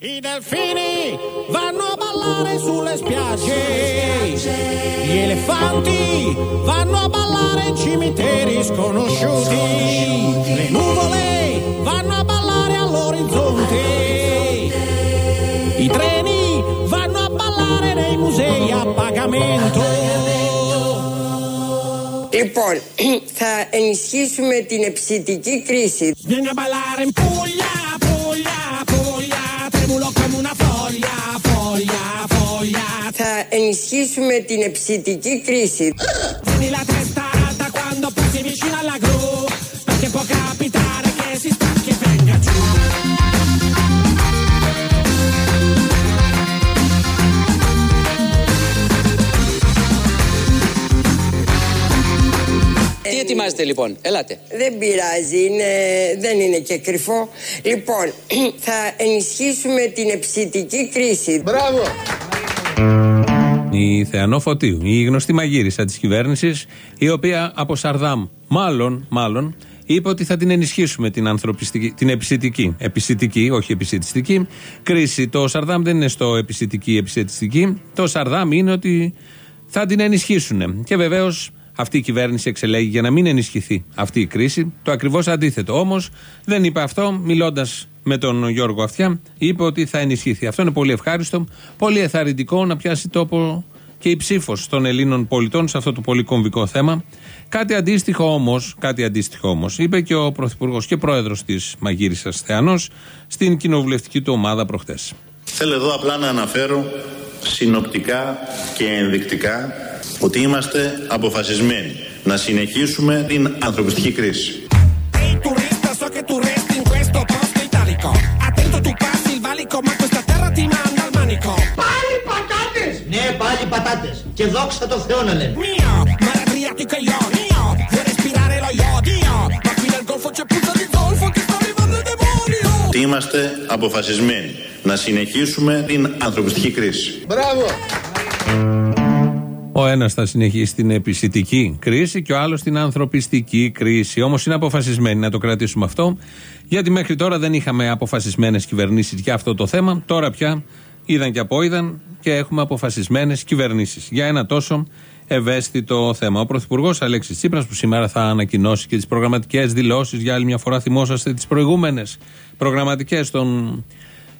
I delfini vanno a ballare sulle spiagge, gli elefanti vanno a ballare in cimiteri sconosciuti, le nuvole vanno a ballare all'orizzonte, i treni vanno a ballare nei musei a pagamento. Λοιπόν, θα ενισχύσουμε την εψητική κρίση. Vieni a ballare in Stacchi e venga giù. Τι ετοιμάζετε λοιπόν, ελάτε. Δεν πειράζει, είναι, δεν είναι και κρυφό. Λοιπόν, θα ενισχύσουμε την εψητική κρίση. Μπράβο! Η Θεανό Φωτίου, η γνωστή μαγείρισα της κυβέρνησης, η οποία από Σαρδάμ, μάλλον, μάλλον, είπε ότι θα την ενισχύσουμε την ανθρωπιστική, την επισητική, επισητική, όχι επισητιστική κρίση. Το Σαρδάμ δεν είναι στο επισητική, επισητιστική. Το Σαρδάμ είναι ότι θα την ενισχύσουν. Και βεβαίως αυτή η κυβέρνηση εξελέγει για να μην ενισχυθεί αυτή η κρίση. Το ακριβώς αντίθετο. Όμως δεν είπε αυτό, μιλώντας με τον Γιώργο Αυτιά, είπε ότι θα ενισχυθεί. Αυτό είναι πολύ ευχάριστο, πολύ εθαρρυντικό να πιάσει τόπο και η ψήφος των Ελλήνων πολιτών σε αυτό το πολύ κομβικό θέμα. Κάτι αντίστοιχο όμως, κάτι αντίστοιχο όμως, είπε και ο Πρωθυπουργός και πρόεδρος της Μαγείρισας Θεανός στην κοινοβουλευτική του ομάδα προχτές. Θέλω εδώ απλά να αναφέρω συνοπτικά και ενδεικτικά ότι είμαστε αποφασισμένοι να συνεχίσουμε την ανθρωπιστική κρίση. Ναι, πάλι πατάτες. Και δόξα τω Θεώ να λέμε. Mio, mare Adriatico e Ionio. Vuoi respirare lo iodio? Ma qui nel golfo c'è puzza di zolfo che sta arrivando il demonio. Ότι είμαστε αποφασισμένοι να συνεχίσουμε την ανθρωπιστική κρίση. Μπράβο! Ο ένας θα συνεχίσει την επισητική κρίση και ο άλλος την ανθρωπιστική κρίση. Όμως είναι αποφασισμένοι να το κρατήσουμε αυτό, γιατί μέχρι τώρα δεν είχαμε αποφασισμένες κυβερνήσεις για αυτό το θέμα. Τώρα πια είδαν και απόειδαν και έχουμε αποφασισμένες κυβερνήσεις για ένα τόσο ευαίσθητο θέμα. Ο Πρωθυπουργός Αλέξης Τσίπρας, που σήμερα θα ανακοινώσει και τις προγραμματικές δηλώσεις, για άλλη μια φορά θυμόσαστε τις προηγούμενες προγραμματικές των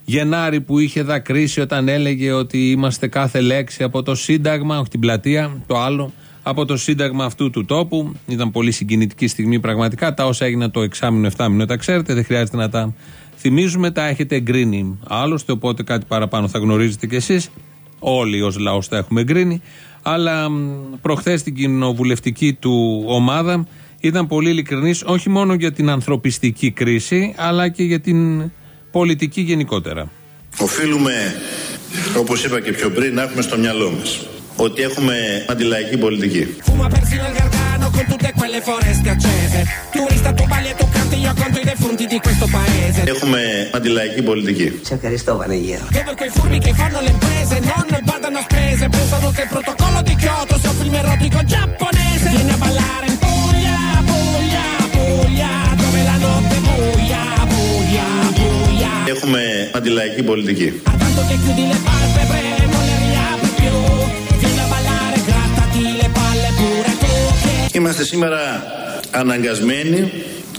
Γενάρη που είχε δακρύσει όταν έλεγε ότι είμαστε κάθε λέξη από το Σύνταγμα, όχι την πλατεία, το άλλο, από το Σύνταγμα αυτού του τόπου. Ήταν πολύ συγκινητική στιγμή πραγματικά. Τα όσα έγιναν το εξάμεινο, εφτάμινο, τα ξέρετε, δεν χρειάζεται να τα θυμίζουμε, τα έχετε εγκρίνει. Άλλωστε, οπότε κάτι παραπάνω θα γνωρίζετε κι εσείς. Όλοι ως λαός τα έχουμε εγκρίνει. Αλλά προχθές στην κοινοβουλευτική του ομάδα ήταν πολύ ειλικρινής όχι μόνο για την ανθρωπιστική κρίση, αλλά και για την πολιτική γενικότερα. Οφείλουμε, όπως είπα και πιο πριν, να έχουμε στο μυαλό μας ότι έχουμε αντιλαϊκή πολιτική. Milano con tutte quelle foreste accese. Turista, tu balli e tu canti, io conto i defunti di questo paese. E come Adilechi politici? C'è Cristofano io. Vedo quei furbi che fanno le imprese non badano a spese. Pensano che il protocollo di Kyoto sia un film erotico giapponese. Vieni a ballare in Puglia, Puglia, Puglia. Dove la notte buia, buia, buia. E come Adilechi politici? A tanto che chiudi le palpebre. Είμαστε σήμερα αναγκασμένοι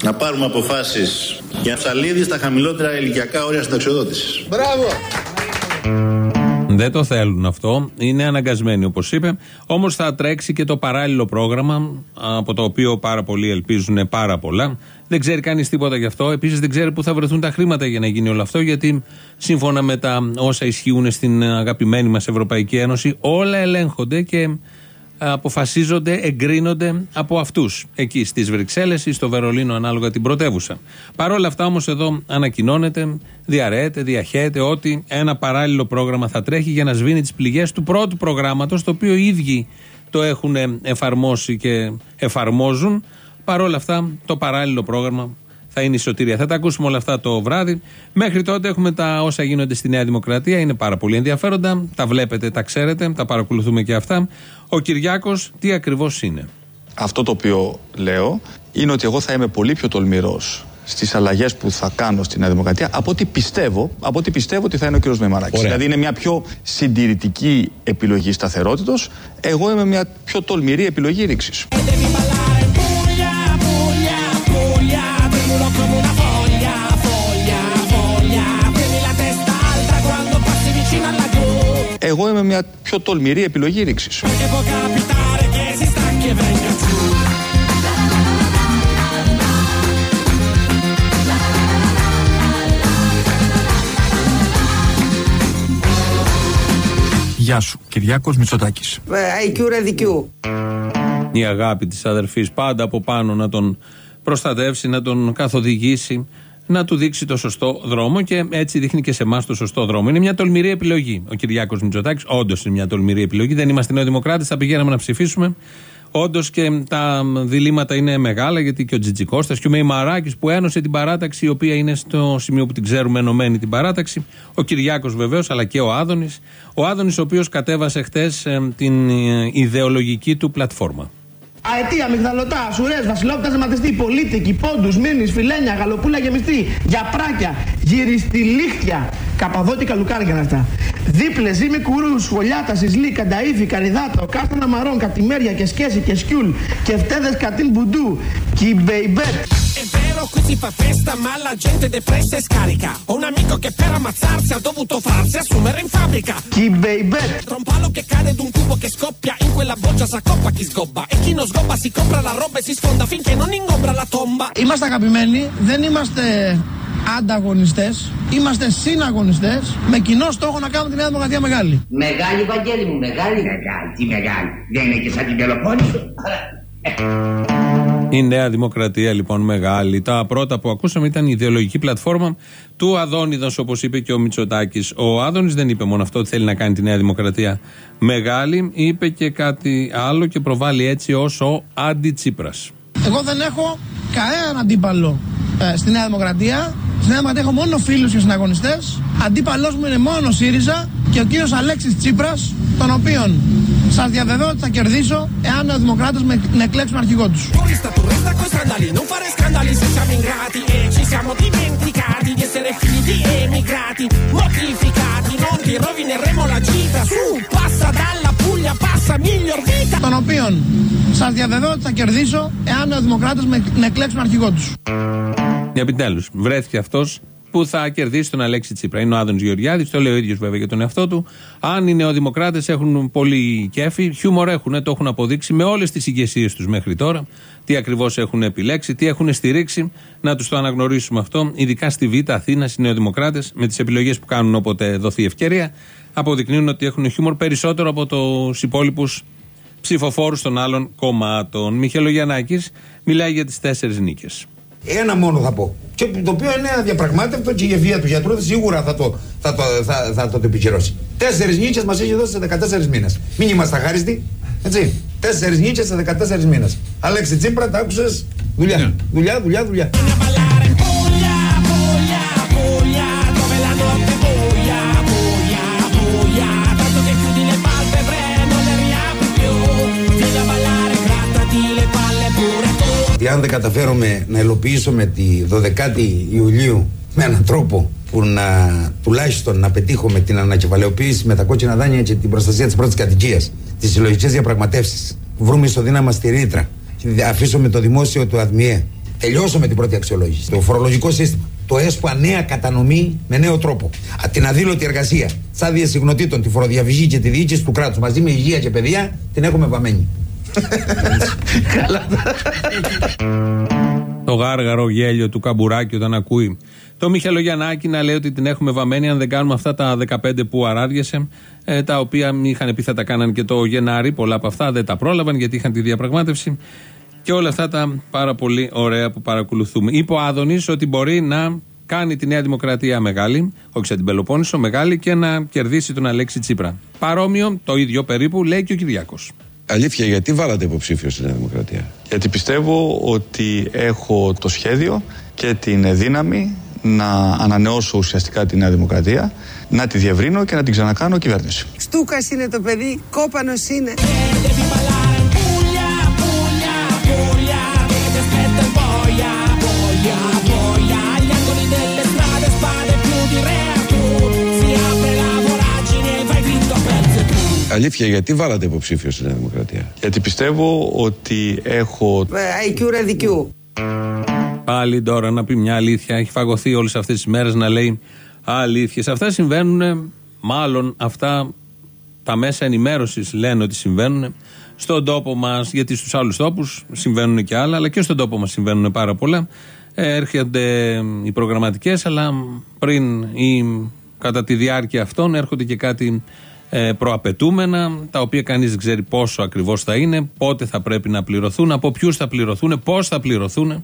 να πάρουμε αποφάσεις για ψαλίδι στα χαμηλότερα ηλικιακά όρια συνταξιοδότησης. Μπράβο! Δεν το θέλουν αυτό. Είναι αναγκασμένοι, όπως είπε. Όμως θα τρέξει και το παράλληλο πρόγραμμα, από το οποίο πάρα πολλοί ελπίζουν πάρα πολλά. Δεν ξέρει κανείς τίποτα γι' αυτό. Επίσης δεν ξέρει πού θα βρεθούν τα χρήματα για να γίνει όλο αυτό, γιατί σύμφωνα με τα όσα ισχύουν στην αγαπημένη μας Ευρωπαϊκή Ένωση, όλα ελέγχονται και αποφασίζονται, εγκρίνονται από αυτούς. Εκεί στις Βρυξέλλες ή στο Βερολίνο, ανάλογα την πρωτεύουσα. Παρ' όλα αυτά όμως εδώ ανακοινώνεται, διαρρέεται, διαχέεται ότι ένα παράλληλο πρόγραμμα θα τρέχει για να σβήνει τις πληγές του πρώτου προγράμματος, το οποίο οι ίδιοι το έχουν εφαρμόσει και εφαρμόζουν. Παρ' όλα αυτά το παράλληλο πρόγραμμα θα είναι η σωτηρία. Θα τα ακούσουμε όλα αυτά το βράδυ. Μέχρι τότε έχουμε τα όσα γίνονται στη Νέα Δημοκρατία. Είναι πάρα πολύ ενδιαφέροντα. Τα βλέπετε, τα ξέρετε, τα παρακολουθούμε και αυτά. Ο Κυριάκος τι ακριβώς είναι; Αυτό το οποίο λέω είναι ότι εγώ θα είμαι πολύ πιο τολμηρός στις αλλαγές που θα κάνω στην Νέα Δημοκρατία από ό,τι πιστεύω, από ό,τι πιστεύω ότι θα είναι ο κ. Μεμαράκη. Δηλαδή είναι μια πιο συντηρητική επιλογή σταθερότητος. Εγώ είμαι μια πιο τολμηρή επιλογή ρήξης. Εγώ είμαι μια πιο τολμηρή επιλογή ρήξης. Γεια σου, Κυριάκος Μητσοτάκης. Αϊκιούρα δικιού. Η αγάπη της αδερφής πάντα από πάνω να τον προστατεύσει, να τον καθοδηγήσει, να του δείξει το σωστό δρόμο και έτσι δείχνει και σε εμάς το σωστό δρόμο. Είναι μια τολμηρή επιλογή. Ο Κυριάκος Μητσοτάκης, όντως είναι μια τολμηρή επιλογή. Δεν είμαστε νεοδημοκράτε, θα πηγαίναμε να ψηφίσουμε. Όντως και τα διλήμματα είναι μεγάλα γιατί και ο Τζιτζικώστας και ο Μεϊμαράκης που ένωσε την παράταξη, η οποία είναι στο σημείο που την ξέρουμε ενωμένη την παράταξη. Ο Κυριάκος βεβαίως, αλλά και ο Άδωνης. Ο Άδωνης, ο οποίος κατέβασε χτες την ε, ιδεολογική του πλατφόρμα. Αετία, μυγδαλωτά, σουρές, βασιλόπτα ζεματιστή, πολίτικη, πόντους, μήνυ, φιλένια, γαλοπούλα γεμιστή, γιαπράκια, γυριστηλίχτια, καπαδότικα λουκάρια είναι αυτά. Δίπλε, ζύμη κουρούς, σχολιάτα, σισλή, κανταήφι, καριδάτο, κάστανα μαρών, κατημέρια και σκέση και σκιούλ, και φτέδε κατίν μπουντού, κυμπεϊμπέτ. È vero qui si fa festa ma la gente depressa e scarica Ho un amico che per ammazzarsi ha dovuto farsi assumere in fabbrica Κυμπεϊμπέτ. Tra un palo che cade ed un tubo che scoppia In quella boccia s'accoppa chi sgobba E chi non sgobba si compra la roba e si sfonda Finché non ingombra la tomba Είμαστε αγαπημένοι, δεν είμαστε ανταγωνιστές, είμαστε συναγωνιστές με κοινό στόχο να κάνουμε τη Νέα Δημοκρατία μεγάλη. Μεγάλη, Βαγγέλη μου, μεγάλη. Μεγάλη, τι μεγάλη. Δεν είναι και σαν την Πελοπόννησο. Η Νέα Δημοκρατία λοιπόν μεγάλη. Τα πρώτα που ακούσαμε ήταν η ιδεολογική πλατφόρμα του Αδόνιδος, όπως είπε και ο Μητσοτάκης. Ο Άδωνης δεν είπε μόνο αυτό ότι θέλει να κάνει τη Νέα Δημοκρατία μεγάλη, είπε και κάτι άλλο και προβάλλει έτσι ως ο αντιτσίπρας. Εγώ δεν έχω κανέναν αντίπαλο ε, στη Νέα Δημοκρατία. Στη Νέα Δημοκρατία έχω μόνο φίλους και συναγωνιστές. Αντίπαλός μου είναι μόνο ο ΣΥΡΙΖΑ και ο κύριος Αλέξης Τσίπρας, τον οποίον Σα ότι θα κερδίσω εάν ο δεδομοκράτο με κλέψουμε αρχηγού τους. Τον οποίο σα διαδεδόω, θα κερδίσω εάν ο δημοσράκτο με κλέψουμε αρχηγό τους. Επιτέλους, βρέθηκε αυτός που θα κερδίσει τον Αλέξη Τσίπρα. Είναι ο Άδωνης Γεωργιάδης, το λέει ο ίδιος βέβαια για τον εαυτό του. Αν οι νεοδημοκράτες έχουν πολύ κέφι, χιούμορ έχουν, το έχουν αποδείξει με όλες τις ηγεσίες τους μέχρι τώρα. Τι ακριβώς έχουν επιλέξει, τι έχουν στηρίξει. Να τους το αναγνωρίσουμε αυτό, ειδικά στη Β' Αθήνας, οι νεοδημοκράτες, με τις επιλογές που κάνουν όποτε δοθεί ευκαιρία, αποδεικνύουν ότι έχουν χιούμορ περισσότερο από τους υπόλοιπους ψηφοφόρους των άλλων κομμάτων. Μιχελογιανάκη μιλάει για τις τέσσερις νίκες. Ένα μόνο θα πω. Και το οποίο είναι αδιαπραγμάτευτο και η ευεία του γιατρού σίγουρα θα το, θα το, θα, θα το επικυρώσει. Τέσσερις νίκες μας έχει δώσει σε 14 μήνες. Μην είμαστε αχάριστοι. Έτσι. Τέσσερις νίκες σε 14 μήνες. Αλέξη Τσίπρα, τα άκουσες. Δουλειά. Δουλειά, δουλειά, δουλειά. Ότι αν δεν καταφέρουμε να υλοποιήσουμε τη 12η Ιουλίου με έναν τρόπο που να τουλάχιστον να πετύχουμε την ανακεφαλαιοποίηση με τα κόκκινα δάνεια και την προστασία της πρώτης κατοικίας, τις συλλογικές διαπραγματεύσεις, βρούμε ισοδύναμα στη ρήτρα, και αφήσουμε το δημόσιο του ΑΔΜΙΕ, τελειώσουμε την πρώτη αξιολόγηση, το φορολογικό σύστημα, το ΕΣΠΑ νέα κατανομή με νέο τρόπο, Α, την αδήλωτη εργασία, τι άδειε συγνωτήτων, τη φοροδιαφυγή και τη διοίκηση του κράτους μαζί με υγεία και παιδεία, την έχουμε βαμμένη. Το γάργαρο γέλιο του Καμπουράκη όταν ακούει το Μιχελογιαννάκη να λέει ότι την έχουμε βαμμένη αν δεν κάνουμε αυτά τα 15 που αράδιασε, ε, τα οποία είχαν πει θα τα κάναν και το Γενάρη. Πολλά από αυτά δεν τα πρόλαβαν γιατί είχαν τη διαπραγμάτευση. Και όλα αυτά τα πάρα πολύ ωραία που παρακολουθούμε. Είπε ο Άδωνης ότι μπορεί να κάνει τη Νέα Δημοκρατία μεγάλη, όχι σαν την Πελοπόννησο, μεγάλη και να κερδίσει τον Αλέξη Τσίπρα. Παρόμοιο, το ίδιο περίπου, λέει και ο Κυριάκος. Αλήθεια, γιατί βάλατε υποψήφιο στη Νέα Δημοκρατία. Γιατί πιστεύω ότι έχω το σχέδιο και την δύναμη να ανανεώσω ουσιαστικά τη Νέα Δημοκρατία, να τη διευρύνω και να την ξανακάνω κυβέρνηση. Στούκα είναι το παιδί, κόπανο είναι. Αλήθεια, γιατί βάλατε υποψήφιο στη Νέα Δημοκρατία; Γιατί πιστεύω ότι έχω. IQ ραδικιού. Πάλι τώρα να πει μια αλήθεια. Έχει φαγωθεί όλες αυτές τις μέρες να λέει αλήθειες. Αυτά συμβαίνουν, μάλλον αυτά τα μέσα ενημέρωσης λένε ότι συμβαίνουν στον τόπο μας, γιατί στους άλλους τόπους συμβαίνουν και άλλα, αλλά και στον τόπο μας συμβαίνουν πάρα πολλά. Ε, έρχονται οι προγραμματικές, αλλά πριν ή κατά τη διάρκεια αυτών έρχονται και κάτι ε, προαπαιτούμενα, τα οποία κανείς δεν ξέρει πόσο ακριβώς θα είναι, πότε θα πρέπει να πληρωθούν, από ποιους θα πληρωθούν, πώς θα πληρωθούν.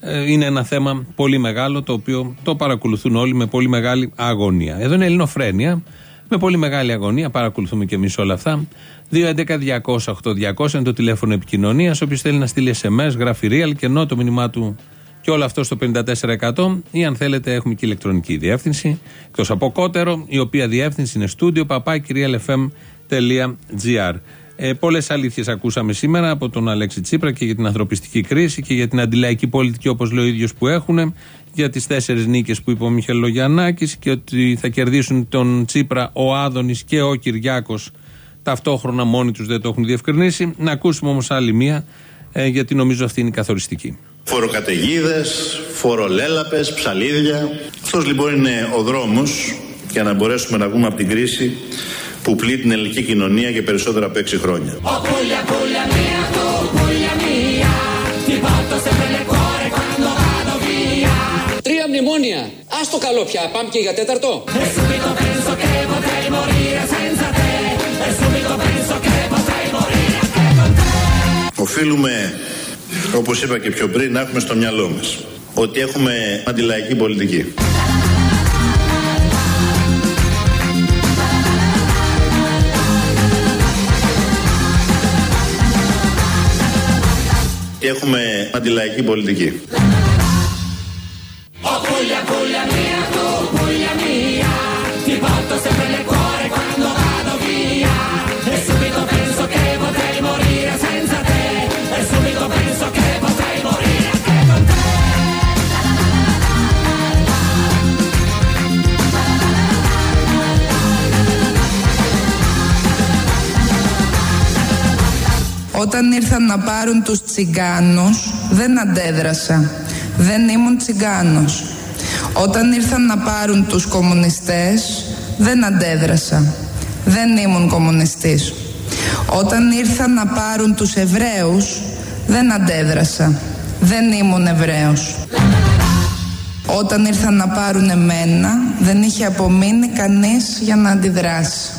Ε, είναι ένα θέμα πολύ μεγάλο το οποίο το παρακολουθούν όλοι με πολύ μεγάλη αγωνία. Εδώ είναι Ελληνοφρένια. Με πολύ μεγάλη αγωνία παρακολουθούμε και εμείς όλα αυτά. 2.11.200.8.200 είναι το τηλέφωνο επικοινωνίας. Όποιος θέλει να στείλει SMS, γράφει real και ενώ το μήνυμά του και όλο αυτό στο 54% ή αν θέλετε έχουμε και ηλεκτρονική διεύθυνση εκτός από κότερο η οποία διεύθυνση είναι στούντιο papakirialfm.gr ε, Πολλές αλήθειες ακούσαμε σήμερα από τον Αλέξη Τσίπρα και για την ανθρωπιστική κρίση και για την αντιλαϊκή πολιτική, όπως λέει ο ίδιος που έχουν, για τις τέσσερις νίκες που είπε ο Μιχελογιαννάκη και ότι θα κερδίσουν τον Τσίπρα ο Άδωνης και ο Κυριάκος ταυτόχρονα μόνοι τους δεν το έχουν διευκρινίσει. Να ακούσουμε όμως άλλη μία, ε, γιατί νομίζω αυτή είναι η καθοριστική. Φοροκαταιγίδες, φορολέλαπες, ψαλίδια. Αυτός λοιπόν είναι ο δρόμος για να μπορέσουμε να βγούμε από την κρίση που πλήττει την ελληνική κοινωνία για περισσότερα από έξι χρόνια. Τρία μνημόνια. Α το καλό πια. Πάμε και για τέταρτο. Οφείλουμε, όπως είπα και πιο πριν, να έχουμε στο μυαλό μας ότι έχουμε αντιλαϊκή πολιτική. Και έχουμε αντιλαϊκή πολιτική. Όταν ήρθαν να πάρουν τους τσιγκάνους δεν αντέδρασα. Δεν ήμουν τσιγκάνος. Όταν ήρθαν να πάρουν τους κομμουνιστές δεν αντέδρασα. Δεν ήμουν κομμουνιστής. Όταν ήρθαν να πάρουν τους Εβραίους δεν αντέδρασα. Δεν ήμουν Εβραίος. Όταν ήρθαν να πάρουν εμένα δεν είχε απομείνει κανείς για να αντιδράσει.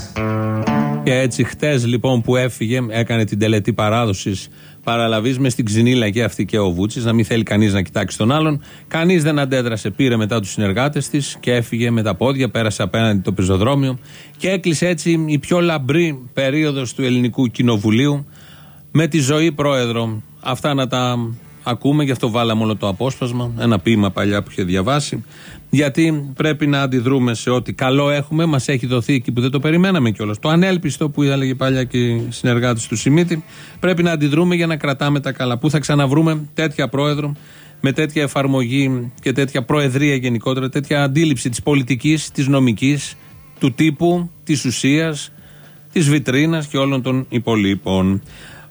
Και έτσι χτες λοιπόν που έφυγε, έκανε την τελετή παράδοσης παραλαβής μες στην ξυνήλα και αυτή και ο Βούτσης, να μην θέλει κανείς να κοιτάξει τον άλλον. Κανείς δεν αντέδρασε, πήρε μετά τους συνεργάτες της και έφυγε με τα πόδια, πέρασε απέναντι το πεζοδρόμιο και έκλεισε έτσι η πιο λαμπρή περίοδος του ελληνικού κοινοβουλίου με τη ζωή πρόεδρο. Αυτά να τα ακούμε, γι' αυτό βάλαμε όλο το απόσπασμα, ένα ποίημα παλιά που είχε διαβάσει. Γιατί πρέπει να αντιδρούμε σε ό,τι καλό έχουμε, μας έχει δοθεί εκεί που δεν το περιμέναμε κιόλας. Το ανέλπιστο που έλεγε παλιά και οι συνεργάτε του Σιμίτη, πρέπει να αντιδρούμε για να κρατάμε τα καλά. Πού θα ξαναβρούμε τέτοια πρόεδρο, με τέτοια εφαρμογή και τέτοια προεδρία γενικότερα, τέτοια αντίληψη της πολιτικής, της νομικής, του τύπου, της ουσίας, της βιτρίνας και όλων των υπολείπων.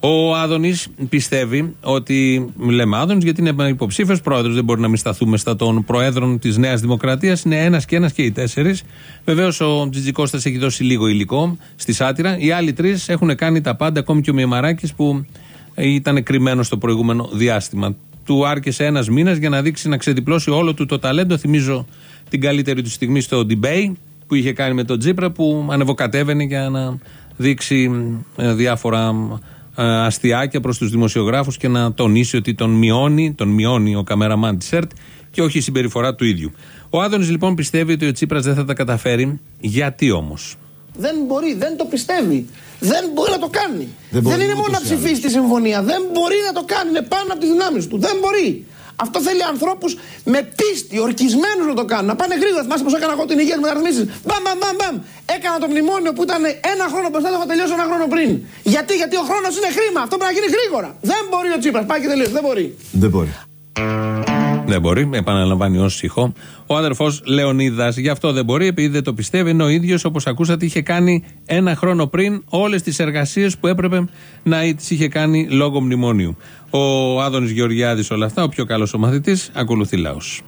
Ο Άδωνης πιστεύει ότι. Λέμε Άδωνης γιατί είναι υποψήφιος πρόεδρος. Δεν μπορεί να μην σταθούμε στα των προέδρων της Νέας Δημοκρατίας. Είναι ένας και ένας και οι τέσσερις. Βεβαίως ο Τζιτζικώστα έχει δώσει λίγο υλικό στη σάτυρα. Οι άλλοι τρεις έχουν κάνει τα πάντα, ακόμη και ο Μιαμαράκης που ήταν κρυμμένος στο προηγούμενο διάστημα. Του άρκεσε ένας μήνας για να δείξει να ξεδιπλώσει όλο του το ταλέντο. Θυμίζω την καλύτερη του στιγμή στο debate που είχε κάνει με τον Τζίπρα που ανεβοκατέβαινε για να δείξει ε, διάφορα ε, αστιάκια προς τους δημοσιογράφους και να τονίσει ότι τον μειώνει, τον μειώνει ο καμεραμάν της ΕΡΤ και όχι η συμπεριφορά του ίδιου. Ο Άδωνης λοιπόν πιστεύει ότι ο Τσίπρας δεν θα τα καταφέρει. Γιατί όμως; Δεν μπορεί, δεν το πιστεύει. Δεν μπορεί να το κάνει. Δεν, είναι μόνο να ψηφίσει τη συμφωνία. Δεν μπορεί να το κάνει. Είναι πάνω από τις δυνάμεις του. Δεν μπορεί. Αυτό θέλει ανθρώπους με πίστη, ορκισμένους να το κάνουν. Να πάνε γρήγορα. Θυμάστε πώ έκανα εγώ την υγεία μεταρρυθμίσει. Μπαμ, μπαμ, μπαμ, μπαμ. Έκανα το μνημόνιο που ήταν ένα χρόνο μπροστά, θα τελειώσει ένα χρόνο πριν. Γιατί, γιατί ο χρόνος είναι χρήμα. Αυτό πρέπει να γίνει γρήγορα. Δεν μπορεί ο Τσίπρας. Πάει και τελείωσε. Δεν μπορεί. Δεν μπορεί. Δεν μπορεί, επαναλαμβάνει ως ηχό. Ο αδερφός Λεωνίδας. Γι' αυτό δεν μπορεί, επειδή δεν το πιστεύει. Ενώ ο ίδιος, όπως ακούσατε, είχε κάνει ένα χρόνο πριν όλες τις εργασίες που έπρεπε να τις είχε κάνει λόγω μνημονίου. Ο Άδωνης Γεωργιάδης, όλα αυτά, ο πιο καλός ο μαθητή, ακολουθεί λαός.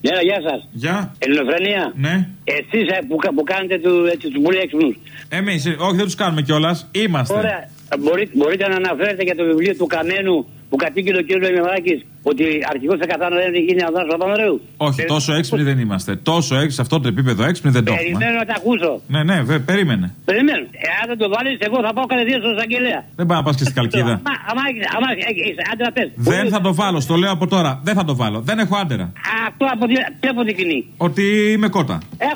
Γεια, γεια σας. Γεια. Ελληνοφρενία. Ναι. Εσείς που, κα- που κάνετε του, έτσι, τους πολύ έξυπνου. Εμείς, όχι, δεν τους κάνουμε κιόλας. Είμαστε. Ωραία. Μπορείτε, μπορείτε να αναφέρετε για το βιβλίο του Καμένου που κατήγγειλε ο κ. Λεμιβάκη ότι αρχηγό εκαθάριση δεν γίνει Αδάνα Παπανδρέου. Όχι, τόσο έξυπνοι δεν είμαστε. Τόσο έξυπνοι, σε αυτό το επίπεδο έξυπνοι δεν το έχουμε. Περιμένω να τα ακούσω. Ναι, ναι, βε, περίμενε. Περιμένω. Εάν δεν το βάλεις, εγώ θα πάω κατευθείαν στον εισαγγελέα. Δεν πάει να πας και στην καλκίδα. Άμα, άμα, άμα, έχεις, άντε να πες. Δεν θα το βάλω, στο λέω από τώρα. Δεν θα το βάλω. Δεν έχω άντερα. Αυτό από τι αποδεικνύει. Ότι είμαι κότα. Ε,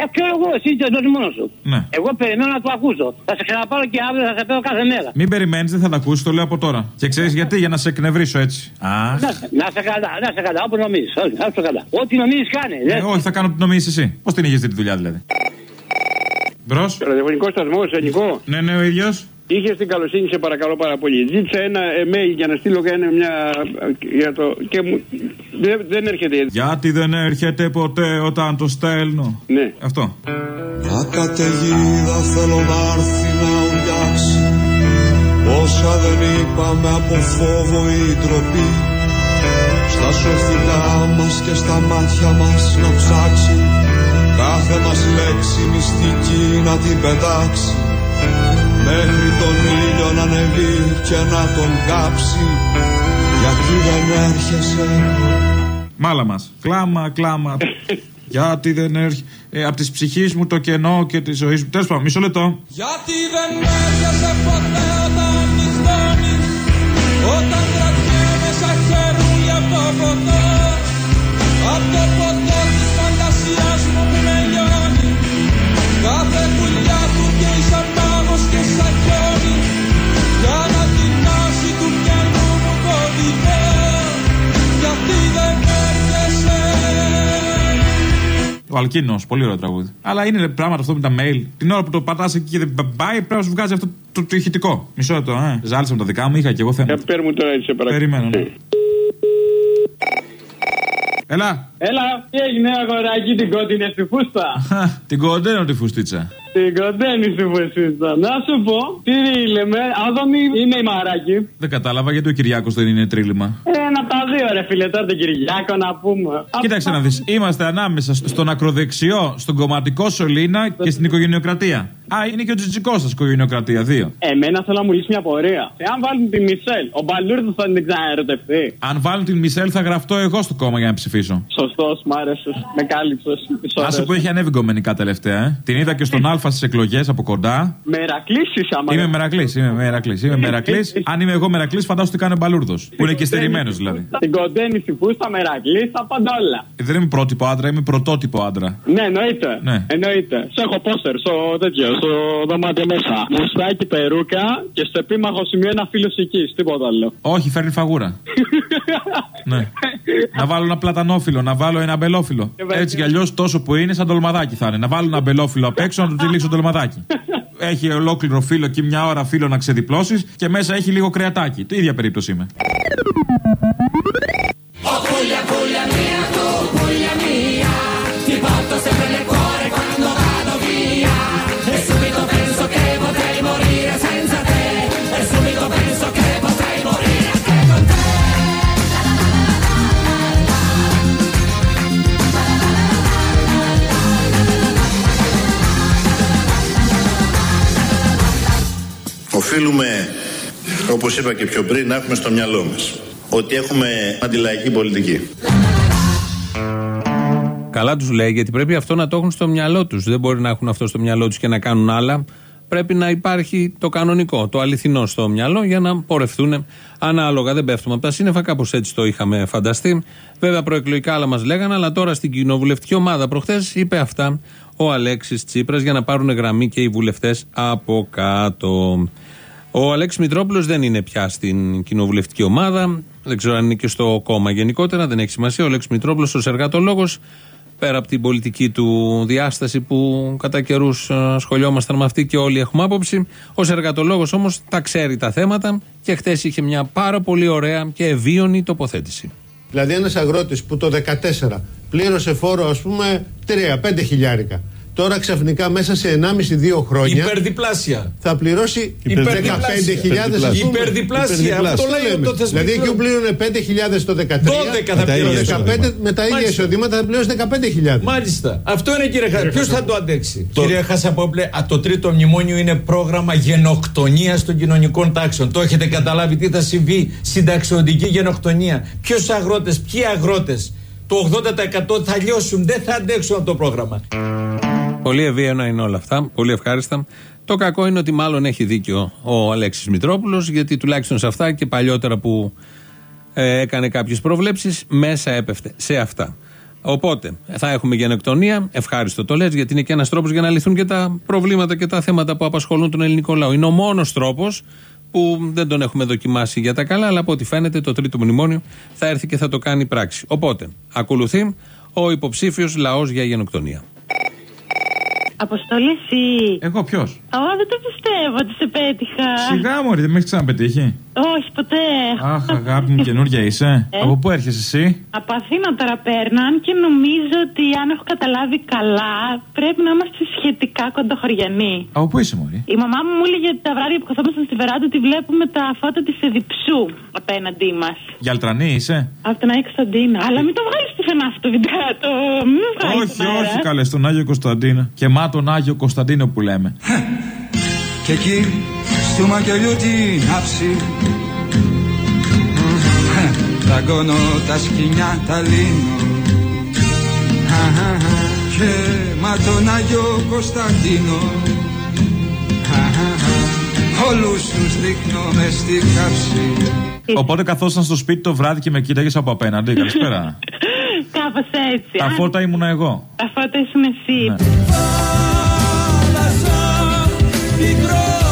ε, ξέρω εγώ, εσύ το δώσει μόνος σου. Ναι. Εγώ περιμένω να το ακούσω. Θα σε ξαναπάρω και αύριο θα σε παίρνω κάθε μέρα. Μην περιμένεις, δεν θα τα ακούσεις, το λέω από τώρα. Και ξέρεις γιατί, για να σε εκνευρίσω έτσι. Α, Να, σε- να σε καλά, να σε καλά, όπω νομίζεις. Να σε καλά. Ό,τι νομίζεις, κάνε. ε, όχι, θα κάνω τι νομίζεις εσύ. Πώς την είχες τη δουλειά δηλαδή; Μπρος. Ραδιοφωνικός σταθμός, ελληνικό. Ναι, ναι, ο ίδιος. Είχες την καλοσύνη, σε παρακαλώ πάρα πολύ. Ζήτησα ένα email για να στείλω ένα, μια. Για το, και μου, δεν, δεν έρχεται. Γιατί δεν έρχεται ποτέ όταν το στέλνω; Ναι. Αυτό. Μια καταιγίδα θέλω να έρθει να ουριάξει Όσα δεν είπαμε από φόβο ή ντροπή Στα σωθικά μας και στα μάτια μας να ψάξει Κάθε μας λέξη μυστική να την πετάξει Μέχρι τον ήλιο να ανεβεί και να τον κάψει Γιατί δεν έρχεσαι; Μάλα μας. Κλάμα, κλάμα. Γιατί δεν έρχεται. Ε, από τη ψυχή μου το κενό και τη ζωή μου. Τέλος πάντων, μισό λεπτό. Γιατί δεν έρχεσαι ποτέ όταν νυχτώνεις Όταν ποτό Απ' το ποτό της φαντασίας μου που με λιώνει Κάθε δουλειά του και σαν μάγος και σαν χιόνι Για να τεινάσει του μυαλού μου το βυθό Γιατί δεν έρχεσαι Ο Αλκίνος, πολύ ωραίο τραγούδι. Αλλά είναι πράγματα αυτό με τα mail. Την ώρα που το πατάς εκεί και δεν πάει, πρέπει να σου βγάζει αυτό το, το ηχητικό. Μισό λεπτό, ε. Ζάλισα με τα δικά μου, είχα και εγώ θέμα. Ε, παίρνουμε τώρα έτσι, σε παρακαλώ. Περιμένω. ναι. Έλα. Έλα, τι έγινε αγοράκι την κόντινε στη φούστα. Την κοντένω τη φουστίτσα. Την κοντένη στη φούστα. Να σου πω, τι λέμε, Άδωνη είναι η μαράκι. Δεν κατάλαβα γιατί ο Κυριάκος δεν είναι τρίλημα. Ένα από τα δύο ρε φίλε, τώρα τον Κυριάκο να πούμε. Κοίταξε να δεις. Είμαστε ανάμεσα στον ακροδεξιό, στον κομματικό σωλήνα και στην οικογενειοκρατία. Α, είναι και ο Τζιτζικός σας οικογενειοκρατία. Δύο. Εμένα θέλω να μου λύσει μια πορεία. Εάν βάλουν τη Μισελ, ο Μπαλούρδος θα την ξαναερωτευτεί. Αν βάλουν την Μισελ, θα γραφτώ εγώ στο κόμμα για να ψηφίσω. Σωστός, μ' άρεσε. Με κάλυψε. Άσε που έχει ανέβει κομμενικά τελευταία, ε. Την είδα και στον Α στις εκλογές από κοντά. Μερακλήσει άμα. Είμαι μερακλής, είμαι μερακλής. Είμαι μερακλής. Αν είμαι εγώ μερακλής, φαντάζομαι ότι κάνει μπαλούρδος. Που είναι και στερημένος δηλαδή. Την κοντένη στη φούστα, μερακλής, θα πάντα όλα. Ε, Δεν είμαι πρότυπο άντρα, είμαι πρωτότυπο άντρα. Ναι, εννοείται. Ναι. Εννοείται. Σε έχω πόστερ στο τέτοιο, στο δωμάτιο μέσα. Μουστάκι, περούκα και στο επίμαχο σημείο ένα φίλος εκεί. Τίποτα άλλο. Όχι, φέρνει φαγούρα. ναι. Να βάλω ένα πλατανόφιλο, να βάλω ένα αμπελόφιλο. Έτσι κι αλλιώς τόσο που είναι, σαν τολμαδάκι θα είναι. Να βάλω ένα αμπελόφιλο απ' έξω να του τυλίξω τολμαδάκι. Έχει ολόκληρο φύλλο και μια ώρα φύλλο να ξεδιπλώσεις και μέσα έχει λίγο κρεατάκι. Το ίδια περίπτωση είμαι. Οφείλουμε, όπως είπα και πιο πριν, να έχουμε στο μυαλό μας ότι έχουμε αντιλαϊκή πολιτική. Καλά τους λέει, γιατί πρέπει αυτό να το έχουν στο μυαλό τους. Δεν μπορεί να έχουν αυτό στο μυαλό τους και να κάνουν άλλα. Πρέπει να υπάρχει το κανονικό, το αληθινό στο μυαλό για να πορευτούν ανάλογα. Δεν πέφτουμε από τα σύννεφα, κάπως έτσι το είχαμε φανταστεί. Βέβαια, προεκλογικά άλλα μας λέγανε, αλλά τώρα στην κοινοβουλευτική ομάδα προχθές είπε αυτά ο Αλέξης Τσίπρας για να πάρουν γραμμή και οι βουλευτές από κάτω. Ο Αλέξης Μητρόπουλος δεν είναι πια στην κοινοβουλευτική ομάδα. Δεν ξέρω αν είναι και στο κόμμα γενικότερα, δεν έχει σημασία. Ο Αλέξης Μητρόπουλος, ω εργατολόγος, πέρα από την πολιτική του διάσταση που κατά καιρούς σχολιόμασταν με αυτή και όλοι έχουμε άποψη, ως εργατολόγος όμως τα ξέρει τα θέματα και χθες είχε μια πάρα πολύ ωραία και ευίωνη τοποθέτηση. Δηλαδή ένας αγρότης που το 14 πλήρωσε φόρο ας πούμε 3-5 χιλιάρικα. Τώρα ξαφνικά μέσα σε 1,5-2 χρόνια Υπερδιπλάσια. θα πληρώσει 15.000 Υπερδιπλάσια. Υπερδιπλάσια. Αυτό λέει το θεσμικό. Δηλαδή εκεί που πλήρωνε 5.000 το 13, 12 θα πληρώσει. το 15 με τα ίδια Μάλιστα. εισοδήματα θα πληρώσει 15.000. Μάλιστα. Αυτό είναι κύριε Χασαπόπουλε. Ποιος θα το αντέξει; Κύριε Χασαπόπουλε, α, το τρίτο μνημόνιο είναι πρόγραμμα γενοκτονίας των κοινωνικών τάξεων. Το έχετε καταλάβει τι θα συμβεί. Συνταξιωτική γενοκτονία. Ποιο αγρότες, ποιοι αγρότες. Το 80% θα λιώσουν, δεν θα αντέξουν από το πρόγραμμα. Πολύ ευίαινα είναι όλα αυτά. Πολύ ευχάριστα. Το κακό είναι ότι μάλλον έχει δίκιο ο Αλέξης Μητρόπουλος, γιατί τουλάχιστον σε αυτά και παλιότερα που ε, έκανε κάποιες προβλέψεις, μέσα έπεφτε σε αυτά. Οπότε θα έχουμε γενοκτονία. Ευχάριστο το λες, γιατί είναι και ένας τρόπος για να λυθούν και τα προβλήματα και τα θέματα που απασχολούν τον ελληνικό λαό. Είναι ο μόνος τρόπος που δεν τον έχουμε δοκιμάσει για τα καλά, αλλά από ό,τι φαίνεται το τρίτο μνημόνιο θα έρθει και θα το κάνει πράξη. Οπότε ακολουθεί ο υποψήφιος λαός για γενοκτονία. Αποστολή εσύ. Εγώ ποιος; Ω, δεν το πιστεύω ότι σε πέτυχα. Σιγά μωρή, δεν με έχεις ξαναπετύχει. Όχι, ποτέ. Αχ, αγάπη μου, καινούργια είσαι. Ε. Από πού έρχεσαι εσύ; Από Αθήνα τώρα παίρναν και νομίζω ότι αν έχω καταλάβει καλά, πρέπει να είμαστε σχετικά κοντοχωριανοί. Από πού είσαι, Μωρή; Η μαμά μου μου έλεγε ότι τα βράδια που καθόμασταν στη βεράντα ότι βλέπουμε τα φώτα της Εδιψού απέναντί μας. Γιαλτρανή είσαι; Από την Άγια Κωνσταντίνα. Αλλά μην το βγάλεις πουθενά αυτό το βιντεό. Το... Μην το βγάλεις όχι, στον αέρα. όχι, καλέ, στον Άγιο Κωνσταντίνο. Και μα τον Άγιο Κωνσταντίνο που λέμε. Και εκεί στο μακελιού την άψη Δαγκώνω τα σκοινιά τα λύνω Και μα τον Άγιο Κωνσταντίνο Όλους τους δείχνω μες στη κάψη Οπότε καθόσαν στο σπίτι το βράδυ και με κοίταγες από απέναντι. Καλησπέρα. Κάπως έτσι. Τα Α, φώτα ήμουν εγώ. Τα φώτα ήσουν εσύ. Ναι. Γιατί,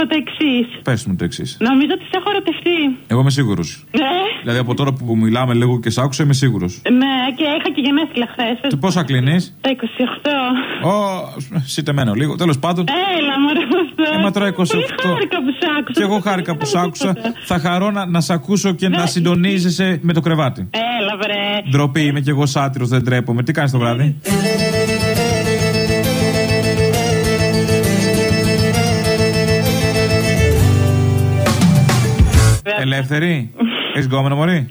πω το εξή. Πες μου το εξή. Νομίζω ότι σε έχω ερωτευτεί. Εγώ είμαι σίγουρος. Ναι, Δηλαδή από τώρα που μιλάμε λίγο και σ' άκουσα είμαι σίγουρος. ναι, και είχα και γενέθλια χθες. Και πόσα κλείνεις; Τα 28. Ω, σιτεμένο λίγο. Τέλος πάντων. Έλα, μωρέ, αυτό. Ε, μα τώρα 28. Πολύ χάρηκα που σ' άκουσα. Και εγώ χάρηκα που σ' άκουσα. Θα χαρώ να, να σ' ακούσω και να συντονίζεσαι με το κρεβάτι. Έλα, βρε. Ντροπή, είμαι κι εγώ σάτυρο, δεν τρέπομαι. Τι κάνεις το βράδυ; Ελεύθερη; Έχει γκόμενο, Μωρή;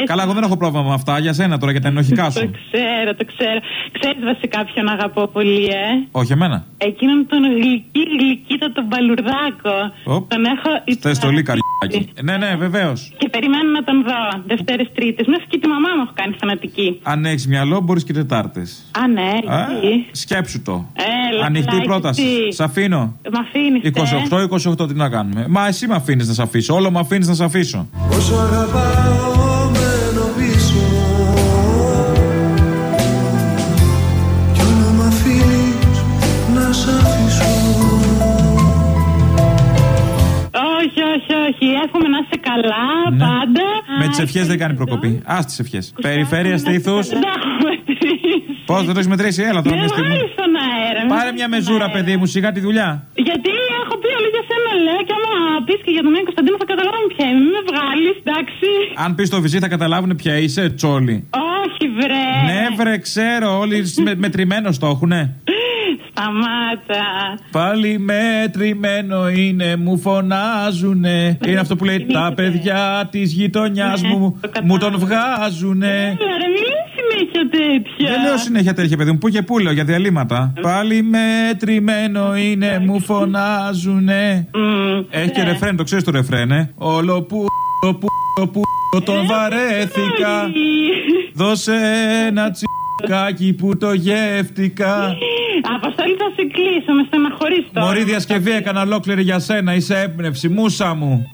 Έλα, βρε. Ξέρεις, Καλά, εγώ δεν έχω πρόβλημα με αυτά. Για σένα τώρα, για τα ενοχικά Το σου. ξέρω, το ξέρω. Ξέρεις βασικά ποιον αγαπώ πολύ, ε; Όχι εμένα. Εκείνον τον γλυκύ, γλυκύτο τον Παλουρδάκο. Οπ. Τον έχω Θες το καριάκι. Ναι, ναι, βεβαίως. και περιμένω να τον δω Δευτέρε Τρίτε. Μέχρι και τη μαμά μου έχω κάνει θανατική. Αν έχεις μυαλό, μπορείς και Τετάρτε. Α, ναι, γιατί; Σκέψου το. Έλα, Ανοιχτή παιδάκι, πρόταση. τι. Σ' αφήνω. Μ' αφήνεις, ε; 28-28 τι να κάνουμε. Μα εσύ με αφήνεις να σε αφήσω. Όλο με αφήνεις να σε αφήσω. Όσο αγαπάω Όχι, όχι, όχι. Εύχομαι να είσαι καλά Ναι. πάντα. Με τις ευχές δεν κάνει προκοπή. Α τις ευχές. Περιφέρεια στήθους. Δεν τα έχω μετρήσει. Πώς δεν το έχεις μετρήσει, έλα τώρα Δεν μια στιγμή. βάλεις στον αέρα. μην Πάρε βάλεις μια στον μεζούρα, αέρα. παιδί μου, σιγά τη δουλειά. Γιατί έχω πει όλοι για σένα, λέω, και άμα πεις και για τον Νίκο Κωνσταντίνο θα καταλάβουν ποια είμαι. Μην με βγάλεις, εντάξει. Αν πεις το βυζί θα καταλάβουν ποια είσαι, τσόλι. Όχι, βρε. Ναι, βρε, ξέρω, όλοι με, μετρημένο το έχουνε. Σταμάτα. Πάλι μετρημένο είναι, μου φωνάζουνε. Είναι αυτό που λέει τα παιδιά της γειτονιάς μου, μου τον βγάζουνε. Έλα, ρε, μην λες συνέχεια τέτοια. Δεν λέω συνέχεια τέτοια, παιδί μου. Πού και πού λέω για διαλύματα. Πάλι μετρημένο είναι, μου φωνάζουνε. Έχει και ρεφρέν, το ξέρεις το ρεφρέν, ε; Όλο που, το που, το που, τον βαρέθηκα. Δώσε ένα τσικάκι που το γεύτηκα. Αποστολή θα σε κλείσω, με στεναχωρείς τώρα. Μωρή διασκευή έκανα ολόκληρη για σένα, είσαι έμπνευση, μουσα μου.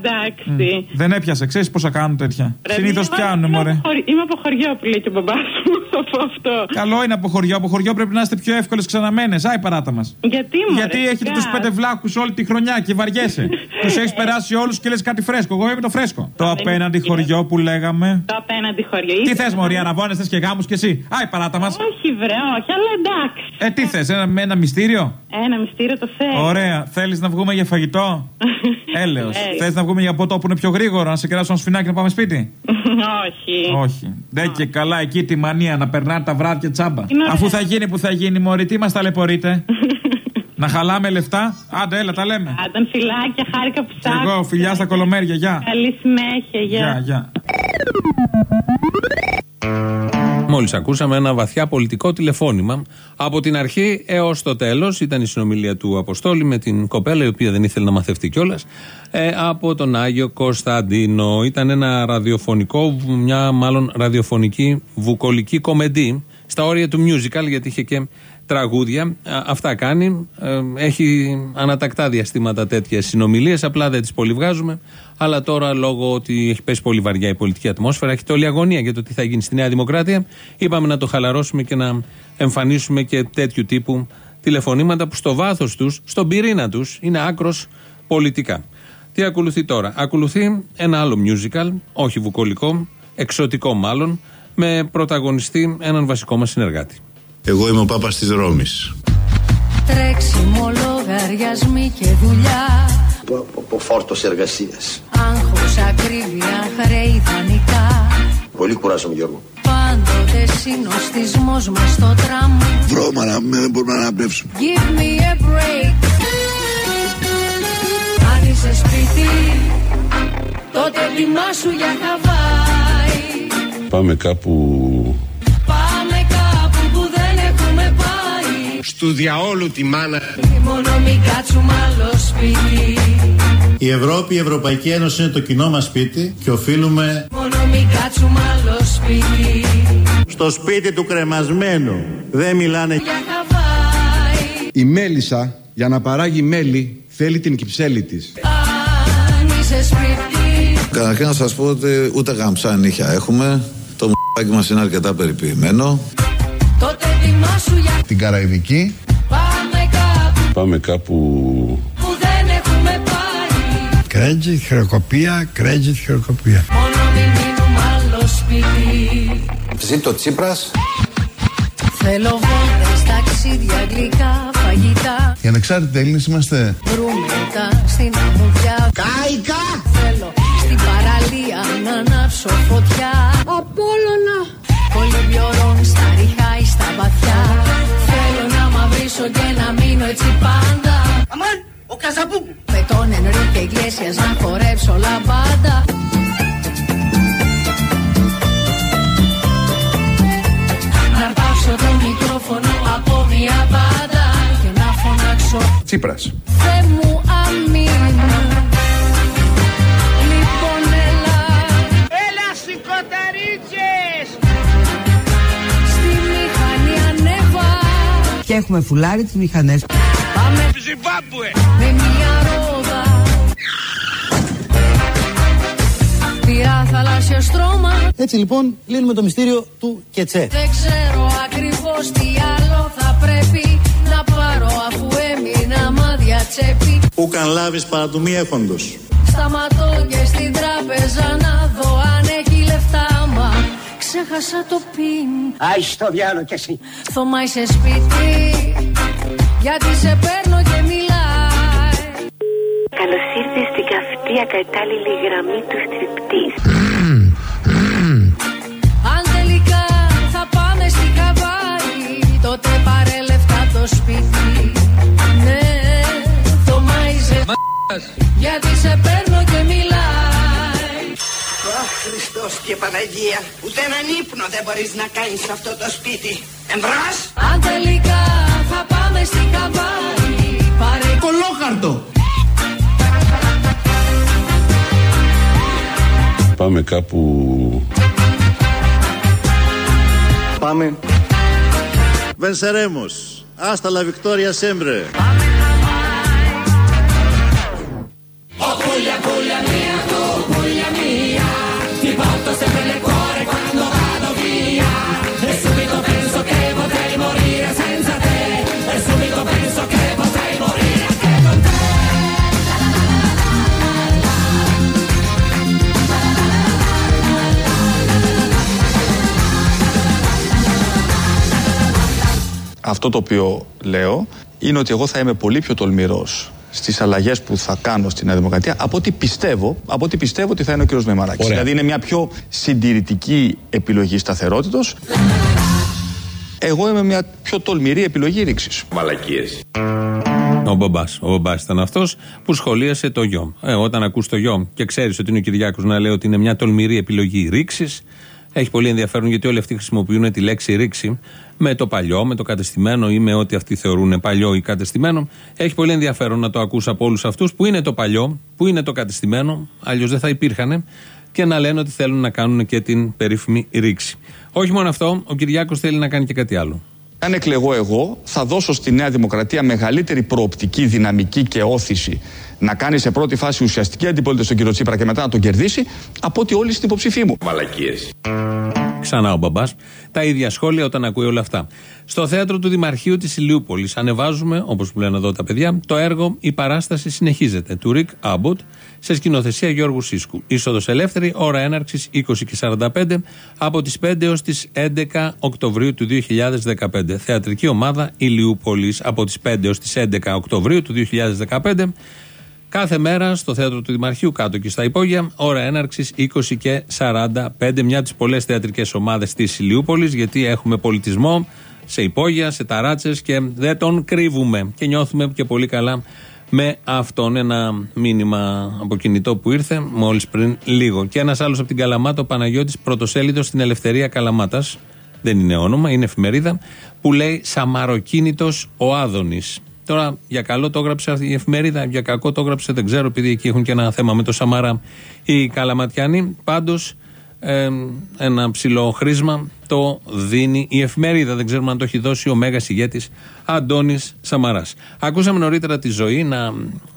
Εντάξει. έτσι. Δεν έπιασε, ξέρεις πόσα κάνουν τέτοια. Πρέπει Συνήθως να- πιάνουν, είμαι μωρέ. από χωρι- Είμαι από χωριό που λέει και ο μπαμπάς μου. Θα πω αυτό. Καλό είναι από χωριό. Από χωριό πρέπει να είστε πιο εύκολες ξαναμένες. Άι παράτα μας. Γιατί μωρέ, Γιατί έχετε γεια. του πέντε βλάκους όλη τη χρονιά και βαριέσαι. τους έχεις περάσει όλους και λες κάτι φρέσκο. Εγώ είμαι το φρέσκο. Το απέναντι χωριό που λέγαμε. Το απέναντι χωριό. Τι Ήθελα θες, να- Μωρή, αναβώνε και γάμους και εσύ. Άι παράτα μας. Όχι, βρε, όχι, αλλά εντάξει. Ε, τι θες, ένα, ένα μυστήριο; Ένα μυστήριο το θέλω. Ωραία. Θέλεις να βγούμε για φαγητό; Έλεος. Ε. Θες να βγούμε για ποτό που είναι πιο γρήγορο, να σε κεράσω ένα σφινάκι να πάμε σπίτι; όχι. Όχι. Δεν και καλά εκεί τη μανία να περνάνε τα βράδια τσάμπα. Είναι ωραία. Αφού θα γίνει που θα γίνει, Μωρή, τι μας ταλαιπωρείτε. να χαλάμε λεφτά; Άντε, έλα, τα λέμε. Άνταν φυλάκια, χάρηκα που σ' Και εγώ, άκουσα. φιλιά στα κολομέρια, γεια. Καλή συνέχεια, γεια. Γεια, γεια. Μόλις ακούσαμε ένα βαθιά πολιτικό τηλεφώνημα. Από την αρχή έως το τέλος ήταν η συνομιλία του Αποστόλη με την κοπέλα, η οποία δεν ήθελε να μαθευτεί κιόλας, ε, από τον Άγιο Κωνσταντίνο. Ήταν ένα ραδιοφωνικό, μια μάλλον ραδιοφωνική βουκολική κομμεντή, στα όρια του musical, γιατί είχε και τραγούδια. Α, Αυτά κάνει. Ε, Έχει ανατακτά διαστήματα τέτοιες συνομιλίες. Απλά δεν τις πολύ βγάζουμε. Αλλά τώρα, λόγω ότι έχει πέσει πολύ βαριά η πολιτική ατμόσφαιρα, έχετε όλη αγωνία για το τι θα γίνει στη Νέα Δημοκρατία. Είπαμε να το χαλαρώσουμε και να εμφανίσουμε και τέτοιου τύπου τηλεφωνήματα που στο βάθος τους, στον πυρήνα τους, είναι άκρος πολιτικά. Τι ακολουθεί τώρα. Ακολουθεί ένα άλλο musical, όχι βουκολικό, εξωτικό μάλλον, με πρωταγωνιστή έναν βασικό μας συνεργάτη. Εγώ είμαι ο Πάπας της Ρώμης. Τρέξιμο, λογαριασμοί και δουλειά Ο φόρτος εργασίας. Άγχος, ακρίβεια, χρέη, δανεικά Πολύ κουράζομαι Γιώργο. Πάντοτε συνοστισμός μας στο τραμ Βρώμα να μην μπορούμε να αναπνεύσουμε. Give me a break Αν είσαι σπίτι Τότε ετοιμάσου για Χαβάη Πάμε κάπου πάει Στου διαόλου τη μάνα. Μόνο μην κάτσουμε άλλο σπίτι Η Ευρώπη, η Ευρωπαϊκή Ένωση είναι το κοινό μας σπίτι και οφείλουμε Μόνο μην κάτσουμε άλλο σπίτι στο σπίτι του κρεμασμένου. Δεν μιλάνε Για Χαβάη Η μέλισσα για να παράγει μέλι θέλει την κυψέλη της. Αν είσαι σπίτι Καταρχήν να σας πω ότι ούτε γαμψά νύχια έχουμε. Το μ***άκι μας είναι αρκετά περιποιημένο. Τότε ετοιμάσου για Την Καραϊβική. Πάμε κάπου. Πάμε κάπου. Που δεν έχουμε πάει Κρέτζιτ, χρεοκοπία, κρέτζιτ, χρεοκοπία. Μόνο μην μείνουμε άλλο σπίτι. Ζήτω Τσίπρας. Θέλω βόλτες, ταξίδια, γλυκά, φαγητά. Οι ανεξάρτητοι Έλληνες είμαστε Βρούμετα στην αμμουδιά Κάικα! Θέλω στην παραλία να ανάψω φωτιά βαθιά. Θέλω να μαυρίσω και να μείνω έτσι πάντα. Αμάν, ο Καζαμπούκου. Με τον Ενρίκε Ιγλέσιας να χορέψω λαμπάντα. Να αρπάξω το μικρόφωνο από μια μπάντα Και να φωνάξω. Τσίπρας. Θε μου έχουμε φουλάρει τις μηχανές. Πάμε Ζιμπάμπουε! με μια ρόδα Πειρά θαλάσσιο στρώμα Έτσι λοιπόν λύνουμε το μυστήριο του Κετσέ. Δεν ξέρω ακριβώς τι άλλο θα πρέπει Να πάρω αφού έμεινα μάδια τσέπη Ού καν λάβεις παρά του μη έχοντος. Σταματώ και στην τράπεζα Ξέχασα το πιν Άι στο διάλο κι εσύ. Θωμά είσαι σπίτι Γιατί σε παίρνω και μιλάει Καλώς ήρθες στην καυτή ακατάλληλη γραμμή του στριπτής. Αν τελικά θα πάμε στη Χαβάη Τότε πάρε λεφτά το σπίτι Ναι, Θωμά είσαι Παναγία, ούτε έναν ύπνο δεν μπορείς να κάνεις σε αυτό το σπίτι. Εμπρός! Αν τελικά θα πάμε στη Χαβάη Πάρε Κολόχαρτο. Πάμε κάπου Πάμε. Venceremos. Hasta la victoria siempre. Απόλυα, Αυτό το οποίο λέω είναι ότι εγώ θα είμαι πολύ πιο τολμηρός στις αλλαγές που θα κάνω στην Νέα Δημοκρατία από ό,τι πιστεύω, από ό,τι πιστεύω ότι θα είναι ο κ. Μεμαράκη. Δηλαδή είναι μια πιο συντηρητική επιλογή σταθερότητος. Εγώ είμαι μια πιο τολμηρή επιλογή ρήξης. Μαλακίες. Ο μπαμπάς. Ο μπαμπάς ήταν αυτός που σχολίασε το γιο. Ε, όταν ακούς το γιο και ξέρεις ότι είναι ο Κυριάκος να λέει ότι είναι μια τολμηρή επιλογή ρήξης, έχει πολύ ενδιαφέρον γιατί όλοι αυτοί χρησιμοποιούν τη λέξη ρήξη με το παλιό, με το κατεστημένο ή με ό,τι αυτοί θεωρούν παλιό ή κατεστημένο. Έχει πολύ ενδιαφέρον να το ακούσει από όλους αυτούς που είναι το παλιό, που είναι το κατεστημένο, αλλιώς δεν θα υπήρχαν και να λένε ότι θέλουν να κάνουν και την περίφημη ρήξη. Όχι μόνο αυτό, ο Κυριάκος θέλει να κάνει και κάτι άλλο. Αν εκλεγώ εγώ, θα δώσω στη Νέα Δημοκρατία μεγαλύτερη προοπτική, δυναμική και όθηση να κάνει σε πρώτη φάση ουσιαστική αντιπολίτευση στον κύριο Τσίπρα και μετά να τον κερδίσει, από ότι όλοι στην υποψηφοί μου. Μαλακίες. Ξανά ο μπαμπάς. Τα ίδια σχόλια όταν ακούει όλα αυτά. Στο θέατρο του Δημαρχείου της Ηλιούπολης ανεβάζουμε, όπως που λένε εδώ τα παιδιά, το έργο Η παράσταση συνεχίζεται του Ρικ Άμποτ σε σκηνοθεσία Γιώργου Σίσκου. Είσοδος ελεύθερη, ώρα έναρξης 20 και 45 από τις 5 έως τις 11 Οκτωβρίου του 2015. Θεατρική ομάδα Ηλιούπολης από τις 5 έως τις 11 Οκτωβρίου του 2015. Κάθε μέρα στο θέατρο του Δημαρχείου, κάτω και στα υπόγεια, ώρα έναρξης 20 και 45. Μια από τις πολλές θεατρικές ομάδες της Ηλιούπολης, γιατί έχουμε πολιτισμό σε υπόγεια, σε ταράτσες και δεν τον κρύβουμε. Και νιώθουμε και πολύ καλά με αυτόν. Ένα μήνυμα από κινητό που ήρθε μόλις πριν λίγο. Και ένας άλλος από την Καλαμάτα, ο Παναγιώτης, πρωτοσέλιδος στην Ελευθερία Καλαμάτας. Δεν είναι όνομα, είναι εφημερίδα. Που λέει Σαμαροκίνητος ο Άδωνης. Τώρα για καλό το έγραψε αυτή η εφημερίδα, για κακό το έγραψε δεν ξέρω, επειδή εκεί έχουν και ένα θέμα με το Σαμαρά οι Καλαματιανοί. Πάντως ε, ένα ψηλό χρήσμα το δίνει η εφημερίδα. Δεν ξέρουμε αν το έχει δώσει ο Μέγας ηγέτης Αντώνης Σαμαράς. Ακούσαμε νωρίτερα τη ζωή να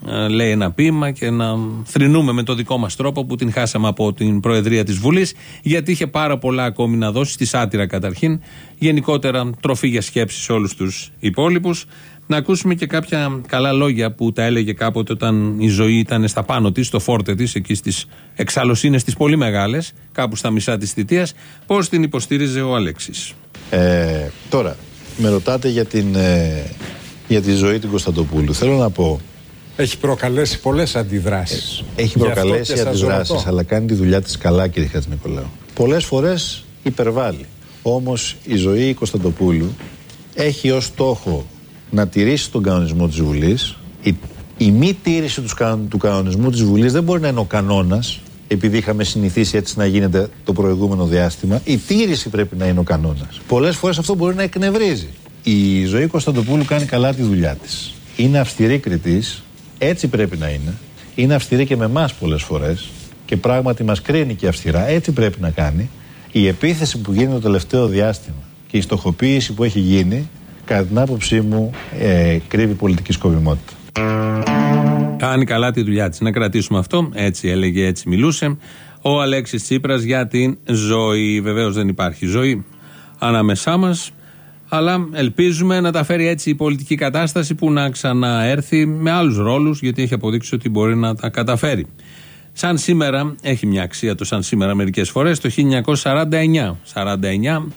ε, λέει ένα ποίημα και να θρυνούμε με το δικό μας τρόπο που την χάσαμε από την Προεδρία της Βουλής, γιατί είχε πάρα πολλά ακόμη να δώσει, στη σάτυρα καταρχήν, γενικότερα τροφή για σκέψη σε όλους τους υπόλοιπους. Να ακούσουμε και κάποια καλά λόγια που τα έλεγε κάποτε όταν η ζωή ήταν στα πάνω της, στο φόρτε της, εκεί στις εξαλωσίνες τις πολύ μεγάλες, κάπου στα μισά της θητείας, πώς την υποστήριζε ο Αλέξης; Ε, τώρα, με ρωτάτε για, την, ε, για τη ζωή του Κωνσταντοπούλου. Θέλω να πω. Έχει προκαλέσει πολλές αντιδράσεις. Έχει προκαλέσει αντιδράσεις, αλλά κάνει τη δουλειά της καλά, κύριε Χατζηνικολάου. Πολλές φορές υπερβάλλει. Όμως η ζωή Κωνσταντοπούλου έχει ως στόχο να τηρήσει τον κανονισμό της Βουλής. Η, η μη τήρηση τους, του κανονισμού της Βουλής δεν μπορεί να είναι ο κανόνας επειδή είχαμε συνηθίσει έτσι να γίνεται το προηγούμενο διάστημα. Η τήρηση πρέπει να είναι ο κανόνας. Πολλές φορές αυτό μπορεί να εκνευρίζει. Η ζωή Κωνσταντοπούλου κάνει καλά τη δουλειά της. Είναι αυστηρή κριτής έτσι πρέπει να είναι. Είναι αυστηρή και με εμάς πολλές φορές. Και πράγματι μας κρίνει και αυστηρά έτσι πρέπει να κάνει. Η επίθεση που γίνει το τελευταίο διάστημα και η στοχοποίηση που έχει γίνει κατά την άποψή μου, ε, κρύβει πολιτική σκοπιμότητα. Κάνει καλά τη δουλειά της. Να κρατήσουμε αυτό. Έτσι έλεγε, έτσι μιλούσε. Ο Αλέξης Τσίπρας για την ζωή. Βεβαίως δεν υπάρχει ζωή ανάμεσά μας. Αλλά ελπίζουμε να τα φέρει έτσι η πολιτική κατάσταση που να ξαναέρθει με άλλους ρόλους, γιατί έχει αποδείξει ότι μπορεί να τα καταφέρει. Σαν σήμερα, έχει μια αξία το σαν σήμερα μερικές φορές, το 1949. 49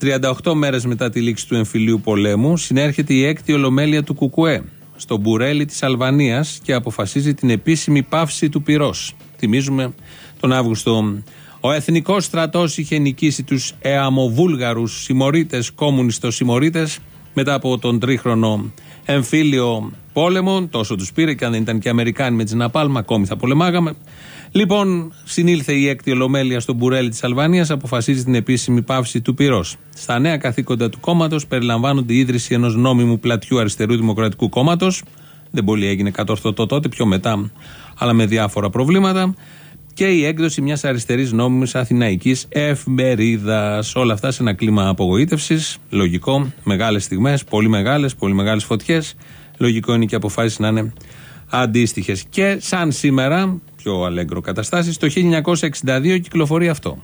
38 μέρες μετά τη λήξη του εμφυλίου πολέμου, συνέρχεται η έκτη ολομέλεια του Κουκουέ στο Μπουρέλι της Αλβανίας και αποφασίζει την επίσημη πάυση του πυρός. Θυμίζουμε τον Αύγουστο. Ο εθνικός στρατός είχε νικήσει τους εαμοβούλγαρους συμμορίτες, κομμουνιστο συμμορίτες, μετά από τον τρίχρονο εμφύλιο πόλεμο. Τόσο τους πήρε και αν δεν ήταν και Αμερικάνοι με τι Ναπάλμα, ακόμη θα πολεμάγαμε. Λοιπόν, συνήλθε η έκτη ολομέλεια στον Μπουρέλι της Αλβανίας, αποφασίζει την επίσημη πάυση του πυρός. Στα νέα καθήκοντα του κόμματος περιλαμβάνονται η ίδρυση ενός νόμιμου πλατιού αριστερού δημοκρατικού κόμματος. Δεν πολύ έγινε κατορθωτό τότε, πιο μετά, αλλά με διάφορα προβλήματα. Και η έκδοση μιας αριστερής νόμιμης αθηναϊκής εφημερίδας. Όλα αυτά σε ένα κλίμα απογοήτευσης. Λογικό. Μεγάλες στιγμές, πολύ μεγάλες, πολύ μεγάλες φωτιές. Λογικό είναι και αποφάσεις να είναι αντίστοιχες. Και σαν σήμερα, πιο αλέγκρο καταστάσεις, το 1962 κυκλοφορεί αυτό.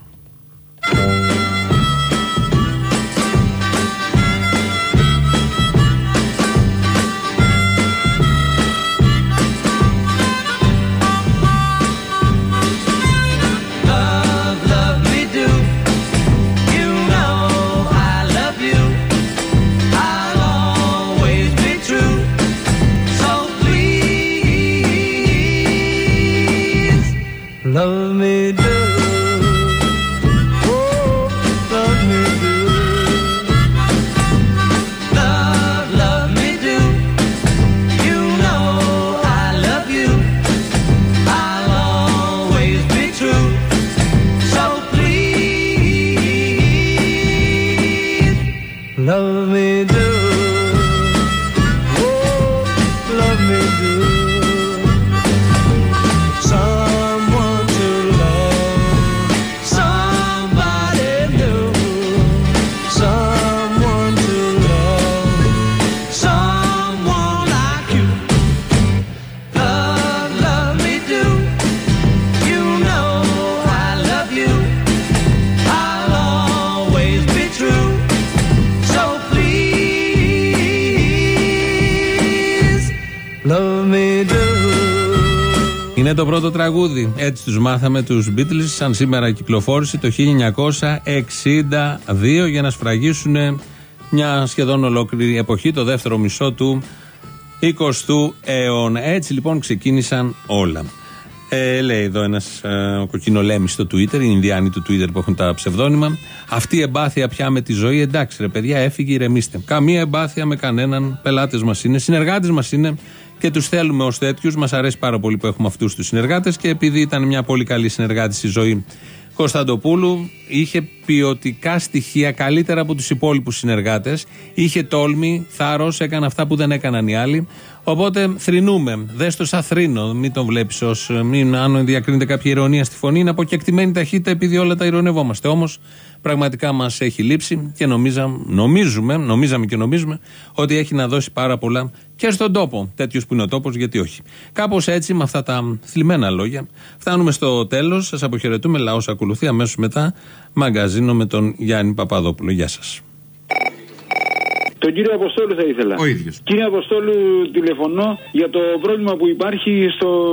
Είναι το πρώτο τραγούδι. Έτσι τους μάθαμε τους Beatles, σαν σήμερα κυκλοφόρησε το 1962 για να σφραγίσουν μια σχεδόν ολόκληρη εποχή, το δεύτερο μισό του 20ου αιώνα. Έτσι λοιπόν ξεκίνησαν όλα. Ε, λέει εδώ ένας ε, ο κοκκινολέμης στο Twitter, οι Ινδιάνοι του Twitter που έχουν τα ψευδόνυμα. Αυτή η εμπάθεια πια με τη ζωή, εντάξει ρε παιδιά, έφυγε, ηρεμήστε. Καμία εμπάθεια με κανέναν. Πελάτες μας είναι, συνεργάτες μας είναι και τους θέλουμε ως τέτοιους. Μας αρέσει πάρα πολύ που έχουμε αυτούς τους συνεργάτες και επειδή ήταν μια πολύ καλή συνεργάτη στη ζωή Κωνσταντοπούλου, είχε ποιοτικά στοιχεία καλύτερα από τους υπόλοιπους συνεργάτες. Είχε τόλμη, θάρρος, έκανε αυτά που δεν έκαναν οι άλλοι. Οπότε θρυνούμε. Δες το σαν θρύνο. Μην τον βλέπεις ως. Αν διακρίνεται κάποια ηρωνία στη φωνή, είναι αποκεκτημένη ταχύτητα επειδή όλα τα ηρωνευόμαστε. Όμως πραγματικά μας έχει λείψει και νομίζα, νομίζουμε, νομίζαμε και νομίζουμε ότι έχει να δώσει πάρα πολλά και στον τόπο. Τέτοιος που είναι ο τόπος, γιατί όχι. Κάπως έτσι, με αυτά τα θλιμμένα λόγια, φτάνουμε στο τέλος. Σας αποχαιρετούμε. Λαός ακολουθεί αμέσως μετά. Μαγκαζίνο με τον Γιάννη Παπαδόπουλο. Γεια σας. Τον κύριο Αποστόλου θα ήθελα. Ο ίδιος. Κύριε Αποστόλου, τηλεφωνώ για το πρόβλημα που υπάρχει στο,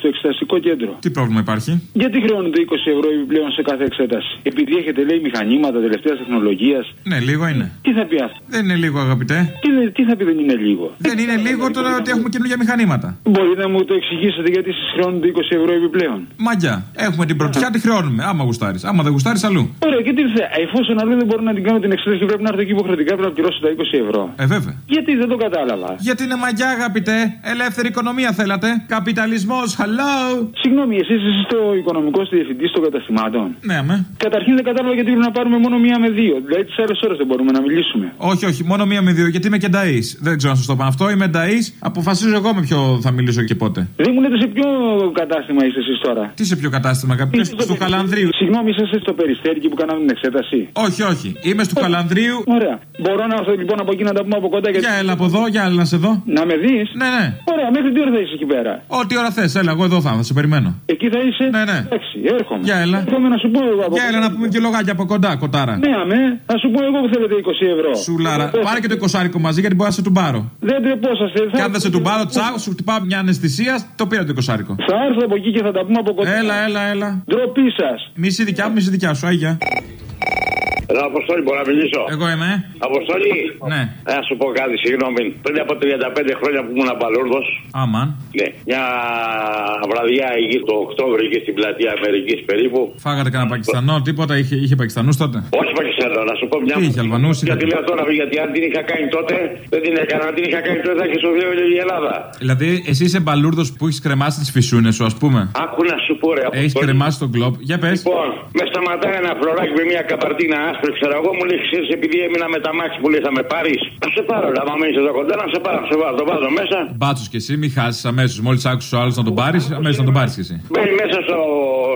στο εξεταστικό κέντρο. Τι πρόβλημα υπάρχει; Γιατί χρεώνονται 20 ευρώ επιπλέον σε κάθε εξέταση; Επειδή έχετε λέει μηχανήματα τελευταίας τεχνολογίας. Ναι, λίγο είναι. Τι θα πει αυτό; Δεν είναι λίγο, αγαπητέ. Τι, δε- τι θα πει δεν είναι λίγο; Δεν είναι λίγο τώρα ότι έχουμε καινούργια μηχανήματα. Μπορείτε να μου το εξηγήσετε γιατί σα χρεώνονται 20 ευρώ επιπλέον; Μαγιά. Έχουμε την πρωτιά, τη χρεώνουμε. Άμα γουστάρεις. Άμα δεν γουστάρεις, αλλού. Ωραία, και τι θε. Εφόσον αλλού δεν μπορώ να την κάνω την εξέταση και πρέπει να έρθω εκεί υποχρεωτικά πρέπει να πληρώσω τα 20 ευρώ. Ε, βέβαια. Γιατί δεν το κατάλαβα; Γιατί είναι μαγιά, αγαπητέ. Ελεύθερη οικονομία θέλατε. Καπιταλισμός, hello. Συγγνώμη, εσείς είστε ο οικονομικό διευθυντή των καταστημάτων. Ναι, αμέ. Καταρχήν δεν κατάλαβα γιατί πρέπει να πάρουμε μόνο μία με δύο. Δηλαδή τις άλλες ώρες δεν μπορούμε να μιλήσουμε. Όχι, όχι, μόνο μία με δύο, γιατί είμαι και νταή. Δεν ξέρω να σας το πω αυτό. Είμαι νταή. Αποφασίζω εγώ με ποιο θα μιλήσω και πότε. Δεν μου λέτε σε ποιο κατάστημα είστε εσείς τώρα. Τι σε ποιο κατάστημα, αγαπητέ, στο Καλανδρίου. Συγγνώμη, είσαστε στο περιστέρι εκεί που κάναμε την εξέταση. Όχι, όχι. Είμαι στο Καλανδρίου. Ωραία. Μπορώ να έρθω λοιπόν από εκεί να τα πούμε από κοντά γιατί. Για έλα από εδώ, για έλα να σε δω. Να με δεις; Ναι, ναι. Ωραία, μέχρι τι ώρα θα είσαι εκεί πέρα; Ό,τι ώρα θες, έλα, εγώ εδώ θα, θα σε περιμένω. Εκεί θα είσαι; Ναι, ναι. Εντάξει, έρχομαι. Για έλα. Έρχομαι να σου πω εγώ από Για έλα να πούμε και λογάκια από κοντά, κοτάρα. Ναι, αμέ, θα σου πω εγώ που θέλετε 20 ευρώ. Σουλάρα. Πάρε και το 20 μαζί γιατί μπορεί να σε του πάρω. Δεν τρεπόσαστε. Και αν δεν σε του πάρω, τσάω, σου χτυπάω μια αναισθησία, το πήρα το 20 Θα έρθω από εκεί και θα τα πούμε από κοντά. Έλα, έλα, έλα. Ντροπή σας. Μισή δικιά μου, μισή δικιά σου, άγια. Εδώ Αποστόλη, μπορώ να μιλήσω; Εγώ είμαι. Αποστόλη. Ναι. Ε, Να σου πω κάτι, συγγνώμη. Πριν από 35 χρόνια που ήμουν παλούρδος, Άμαν. ναι, μια βραδιά εκεί το Οκτώβριο και στην πλατεία Αμερικής περίπου. Φάγατε κανένα Πακιστανό, τίποτα είχε, είχε Πακιστανούς τότε; Όχι Πακιστανό, να σου πω μια. Τι είχε, Αλβανούς, είχε. Γιατί λέω τώρα, γιατί αν την είχα κάνει τότε, δεν την έκανα. Αν την είχα κάνει τότε, θα είχε στο βιβλίο η Ελλάδα. Δηλαδή, εσύ είσαι μπαλούρδος που έχεις κρεμάσει τις φυσούνες σου, ας πούμε; Άκου να σου πω, ρε. Έχεις Αποστόλη. κρεμάσει τον κλοπ. Για πες. Λοιπόν, με σταματάει ένα φλωράκι με μια καπαρτίνα άσπρη, ξέρω εγώ, μου λέει, ξέρεις, επειδή έμεινα με τα μάξι που λέει θα με πάρεις. Να σε πάρω, ρε, άμα μείνει εδώ κοντά, να σε πάρω, να σε βάλω, το βάζω μέσα. Μπάτσος κι εσύ, μην χάσεις αμέσως. Μόλις άκουσες ο άλλος να τον πάρεις, αμέσως να τον πάρεις κι εσύ. Μπαίνει μέσα στο,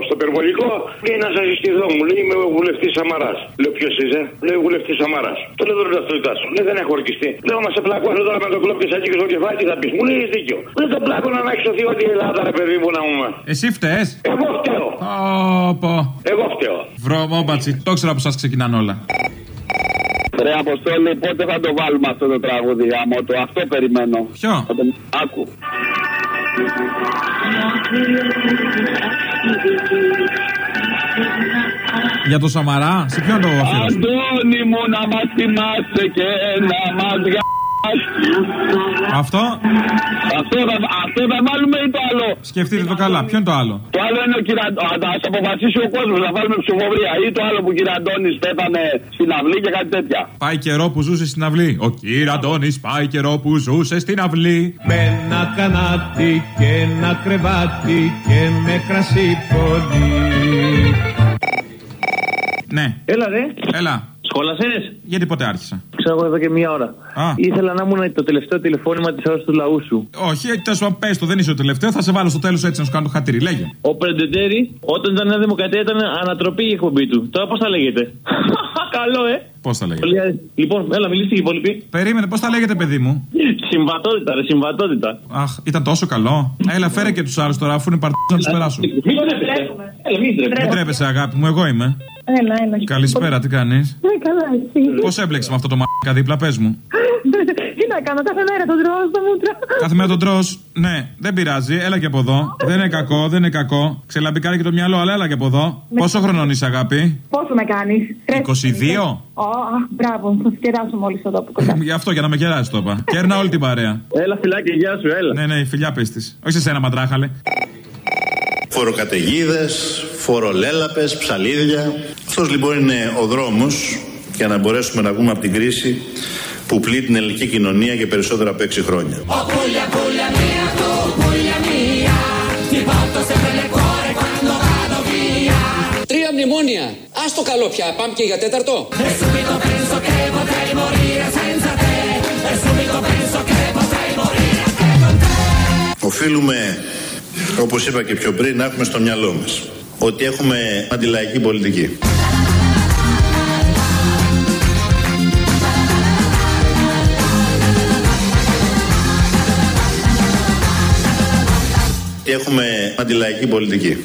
στο περιβολικό, λέει να σας συστηθώ, μου λέει είμαι ο βουλευτής Σαμαράς. Λέω ποιος είσαι, λέει βουλευτής Σαμαράς. Το λέω δεν ταυτότητά σου, λέει δεν έχω ορκιστεί. Λέω μα σε πλακώνω τώρα με το κλοπ και σακί στο κεφάλι, τι θα πεις. Μου λέει έχεις δίκιο. Λέει το πλάκωνα να έχει σωθεί όλη η Ελλάδα, ρε παιδί μου να μου. Εσύ φταίεις; Εγώ φταίω. Πω. Εγώ φταίω. Βρωμόμπατσι, το ήξερα από εσάς ξεκινάνε όλα. Ρε Αποστόλη, πότε θα το βάλουμε αυτό το τραγούδι γάμο το, αυτό περιμένω. Ποιο; Θα το- Άκου. Για το Σαμαρά, σε ποιον το αφιέρωσε; Αντώνη μου να μας θυμάσαι και να μας γα... Αυτό; Αυτό θα, αυτό θα βάλουμε ή το άλλο; Σκεφτείτε το καλά, ποιο είναι το άλλο; Το άλλο είναι ο Κυραντώνης. Θα ας αποφασίσει ο κόσμος να βάλουμε ψηφοφορία. Ή το άλλο που ο Κυραντώνης πέθανε στην αυλή και κάτι τέτοια. Πάει καιρό που ζούσε στην αυλή. Ο κύριο Αντώνης πάει καιρό που ζούσε στην αυλή. Με ένα κανάτι και ένα κρεβάτι και με κρασί πολύ. Ναι. Έλα, δε. Έλα. Σχόλασε. Γιατί ποτέ άρχισα; ξέρω εγώ εδώ και μία ώρα. Ήθελα να ήμουν το τελευταίο τηλεφώνημα της ώρας του λαού σου. Όχι, τέλος πάντων, πες το, δεν είσαι ο τελευταίο. Θα σε βάλω στο τέλος έτσι να σου κάνω το χατήρι. Λέγε. Ο Πρεντεντέρη, όταν ήταν Νέα Δημοκρατία, ήταν ανατροπή η εκπομπή του. Τώρα πώς θα λέγεται; Καλό, ε. Πώς θα λέγεται; Πολύ- Λοιπόν, έλα, μιλήστε και οι υπόλοιποι. Περίμενε, πώς θα λέγεται, παιδί μου; Συμβατότητα, ρε, συμβατότητα. Αχ, ήταν τόσο καλό. Έλα, φέρε και τους άλλους τώρα, αφού είναι παρτί να τους περάσω. Μην τρέπεσαι. Έλα, μην τρέπεσαι. Μην τρέπεσαι, αγάπη μου, εγώ είμαι. Έλα, έλα. Καλησπέρα, τι κάνεις; Ναι, καλά, εσύ. Πώς έμπλεξες με αυτό το μαλάκα δίπλα, πες μου. Τι να κάνω, κάθε μέρα τον τρώω στα μούτρα. Κάθε μέρα τον τρώ. Ναι, δεν πειράζει, έλα και από εδώ. Δεν είναι κακό, δεν είναι κακό. Ξελαμπικάρει και το μυαλό, αλλά έλα και από εδώ. Πόσο χρονών είσαι, αγάπη; Πόσο με κάνεις; 22. Ω, αχ, μπράβο, θα σε κεράσω μόλις εδώ που κοντά. Γι' αυτό, για να με κεράσει το είπα. Κέρνα όλη την παρέα. Έλα, φυλάκι, γεια σου, έλα. Ναι, ναι, φιλιά πες της. Όχι σε σένα, μαντράχαλε. Φοροκαταιγίδες, φορολέλαπες, ψαλίδια. Αυτός λοιπόν είναι ο δρόμος για να μπορέσουμε να βγούμε από την κρίση που πλήττει την ελληνική κοινωνία για περισσότερα από 6 χρόνια. Oh puglia, puglia mia, tu puglia mia, ti porto sempre nel cuore quando vado via. Τρία μνημόνια. Α το καλό πια. Πάμε και για τέταρτο. E subito penso che potrei morire senza te, e subito penso che potrei morire anche con te. Οφείλουμε, όπως είπα και πιο πριν, να έχουμε στο μυαλό μας ότι έχουμε αντιλαϊκή πολιτική. Έχουμε αντιλαϊκή πολιτική.